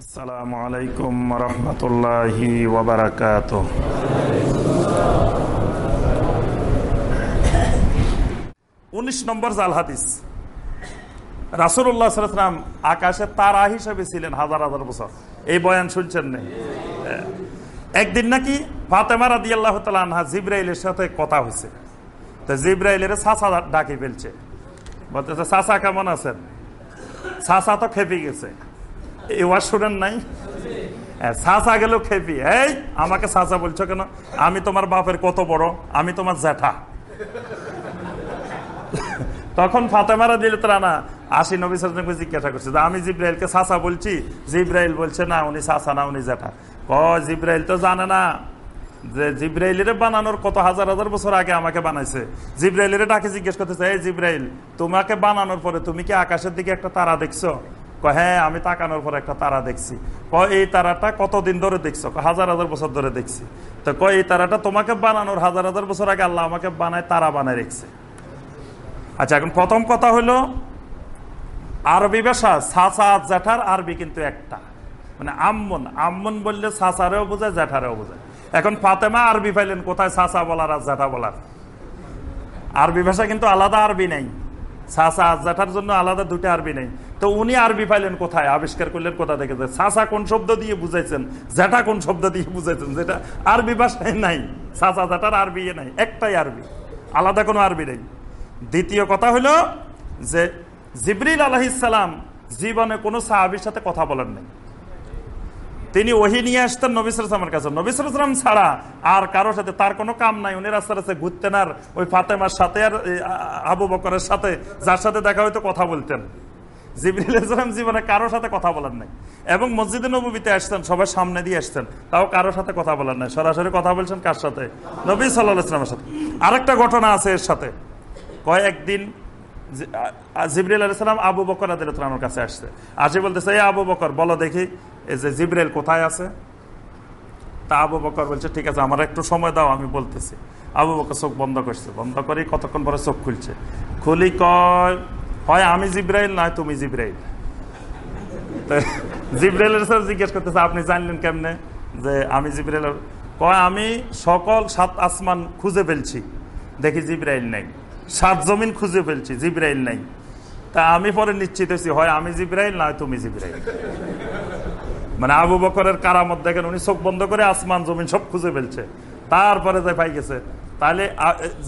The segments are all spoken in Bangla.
আসসালামু আলাইকুম রহমতুল্লাহি ওবরাকাত উনিশ নম্বর জাল হাদিস। রাসুল্লাহ সাল্লাম আকাশে তারা হিসেবে ছিলেন হাজার হাজার বছর। এই বয়ান শুনছেন নেই একদিন নাকি ফাতেমা রাদি আল্লাহ আনহা জিব্রাইলের সাথে কথা হয়েছে তো জিব্রাইলের সাসা ডাকি ফেলছে। বলতেছে, সাসা কেমন আছেন? সাসা তো খেপে গেছে। নাই? খেপি। এই, আমাকে সাসা বলছো কেন? আমি তোমার বাপের কত বড়? আমি তোমার জ্যাঠা। তখন ফাতেমারা দিল, তারা আশি নবী জিজ্ঞাসা করছে আমি জিব্রাইলকে সাসা বলছি, জিব্রাইল বলছে, না, উনি সাসা, না, উনি জ্যাঠা। ক জিব্রাইল তো জানে না যে জিব্রাইলের বানানোর কত হাজার হাজার বছর আগে আমাকে বানাইছে। জিব্রাইলের ডাকে জিজ্ঞেস করতেছে, এই জিব্রাইল, তোমাকে বানানোর পরে তুমি কি আকাশের দিকে একটা তারা দেখছ? হ্যাঁ আমি তাকানোর পর একটা তারা দেখছি। ক এই তারাটা কতদিন ধরে দেখছ? হাজার হাজার বছর ধরে দেখছি। তো ক এই তারাটা তোমাকে বানানোর হাজার হাজার বছর আগে আল্লাহ আমাকে বানায়, তারা বানায় রেখছে। আচ্ছা এখন প্রথম কথা হলো, আরবি ভাষা, সাসা জ্যাঠার আরবি কিন্তু একটা। মানে আম্মন আম্মন বললে সাসারেও বোঝায়, জ্যাঠারেও বোঝায়। এখন ফাতেমা আরবি পাইলেন, কোথায় সাসা বলার আর জ্যাঠা বলার? আরবি ভাষা কিন্তু আলাদা আরবি নেই। সাসা জ্যাঠার জন্য আলাদা দুটো আরবি নেই। তো উনি আরবি পাইলেন কোথায়? আবিষ্কার করলেন কোথা থেকে? সাসা কোন শব্দ দিয়ে বুঝাইছেন? জ্যাঠা কোন শব্দ দিয়ে বুঝাইছেন? যেটা আরবি ভাষায় নাই। সাসা জ্যাঠার আরবি নাই। একটাই আরবি। আলাদা কোনো আরবি নেই। দ্বিতীয় কথা হলো যে জিবরিল আলহিসাম জীবনে কোনো সাহাবির সাথে কথা বলার নাই। তিনি ওহি নিয়ে আসতেন নবিসামের কাছে। নবিসাম ছাড়া আর কারোর সাথে তার কোনো কাম নাই। উনি রাস্তা রাস্তায় ঘুরতেন আর ওই ফাতেমার সাথে আর আবু বকরের সাথে, যার সাথে দেখা হয়তো কথা বলতেন। জিবরিল ইসলাম জীবনে কারোর সাথে কথা বলেন নাই। এবং মসজিদে নবীতে আসতেন সবাই সামনে দিয়ে আসতেন। তাও কারোর সাথে কথা বলেন নাই। সরাসরি কথা বলছেন কার সাথে? নবী সাল্লাহ ইসলামের সাথে। আরেকটা ঘটনা আছে এর সাথে। কয়েকদিন জিবরিল আলাইসালাম আবু বকর আদিলামের কাছে আসছে। আসে বলতেছে এই আবু বকর, বলো দেখি যে জিবরেল কোথায় আছে? তা আবু বকর বলছে, ঠিক আছে, আমার একটু সময় দাও, আমি বলতেছি। আবু বকর চোখ বন্ধ করছে। বন্ধ করি কতক্ষণ পরে চোখ খুলছে? খুলি কয়, হয়, আমি জিব্রাইল, নয়, তুমি জিব্রাইল। জিব্রাইলের স্যার জিজ্ঞেস করতেছে, আপনি জানলেন কেমনে যে আমি জিব্রাইল কয়, আমি সকল সাত আসমান খুঁজে ফেলছি। দেখি জিব্রাইল নেই। সাত জমিন খুঁজে ফেলছি, জিব্রাইল নাই। তা আমি পরে নিশ্চিত হয়েছি, হয়, আমি জিব্রাইল, নয়, তুমি জিব্রাইল। মানে আবু বকরের কারামত দেখেন, উনি চোখ বন্ধ করে আসমান, জমিন সব খুঁজে ফেলছে। তারপরে যে পাই গেছে। তাহলে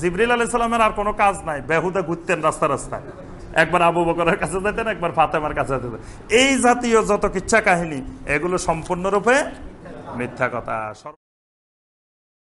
জিবরিল আলি সাল্লামের আর কোনো কাজ নাই। বেহুদা ঘুরতেন রাস্তা রাস্তায়। একবার আবু বকরের কাছে যেতেন, একবার ফাতেমার কাছে যেতেন। এই জাতীয় যত কিচ্ছা কাহিনী, এগুলো সম্পূর্ণরূপে মিথ্যা কথা।